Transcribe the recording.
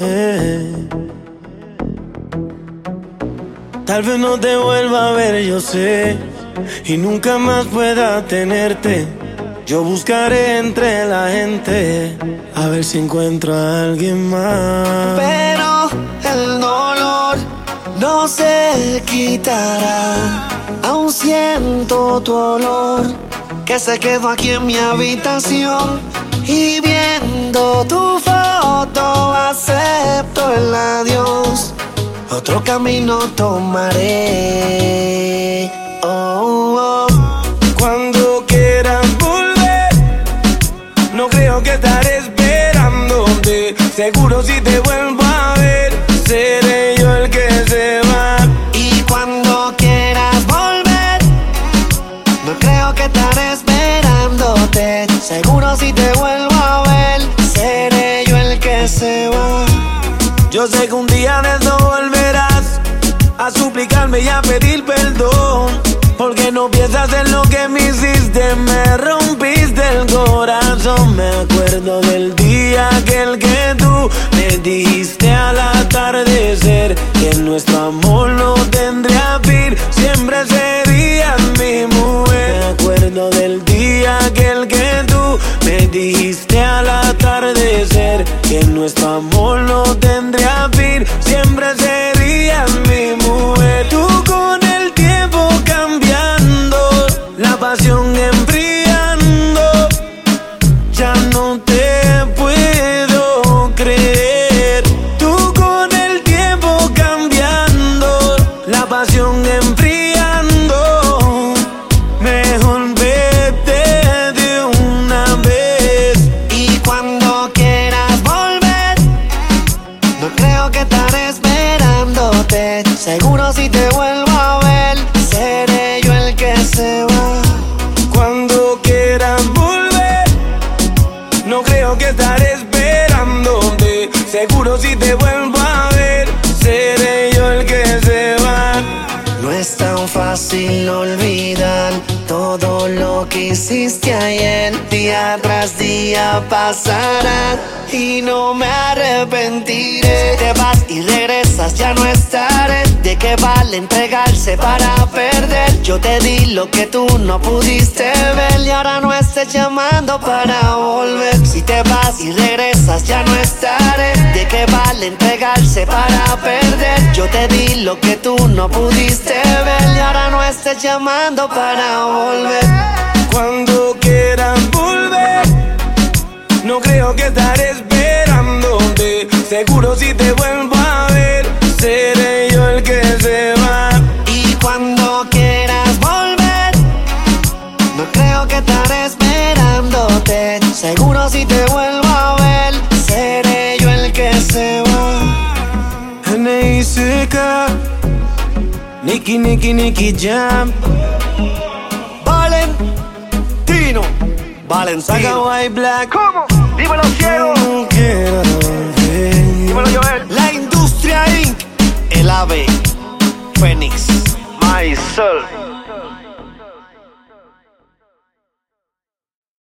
Eh. Tal vez no te vuelva a ver, yo sé, y nunca más pueda tenerte. Yo buscaré entre la gente a ver si encuentro a alguien más. Pero el dolor no se quitará. Aún siento tu olor que se quedó aquí en mi habitación. Y viendo tu Otro camino tomaré. Oh, oh. Cuando quieras volver, no creo que estaré esperándote. Seguro si te vuelvo a ver, seré yo el que se va. Y cuando quieras volver, no creo que estaré esperándote. Seguro si te vuelvo a ver, seré yo el que se va. Yo sé que un suplicarme y a pedir perdón. Porque no piensas en lo que me hiciste, me rompiste el corazón. Me acuerdo del día aquel que tú me dijiste al atardecer que nuestro amor no tendría fin, siempre serías mi mujer. Me acuerdo del día aquel que tú me dijiste al atardecer que nuestro amor no Seguro si te vuelvo a ver, seré yo el que se va. Cuando quieras volver, no creo que estaré esperándote. Seguro si te vuelvo a ver, seré yo el que se va. No es tan fácil olvidar todo lo que hiciste ayer. Día tras día pasará y no me arrepentiré. Te vas y regresas, ya no estaré. ¿De qué vale entregarse para perder? Yo te di lo que tú no pudiste ver y ahora no estés llamando para volver. Si te vas y regresas, ya no estaré. ¿De qué vale entregarse para perder? Yo te di lo que tú no pudiste ver y ahora no estés llamando para volver. Cuando no creo que estaré esperándote. Seguro si te vuelvo a ver, seré yo el que se va. Y cuando quieras volver, no creo que estaré esperándote. Seguro si te vuelvo a ver, seré yo el que se va. N.I.C.K. Nicky, Nicky, Nicky Jam. Saca Valentino. White Black. ¿Cómo? Dímelo. No quiero volver. Dímelo, Joel. La industria Inc. El ave. Fénix. My soul.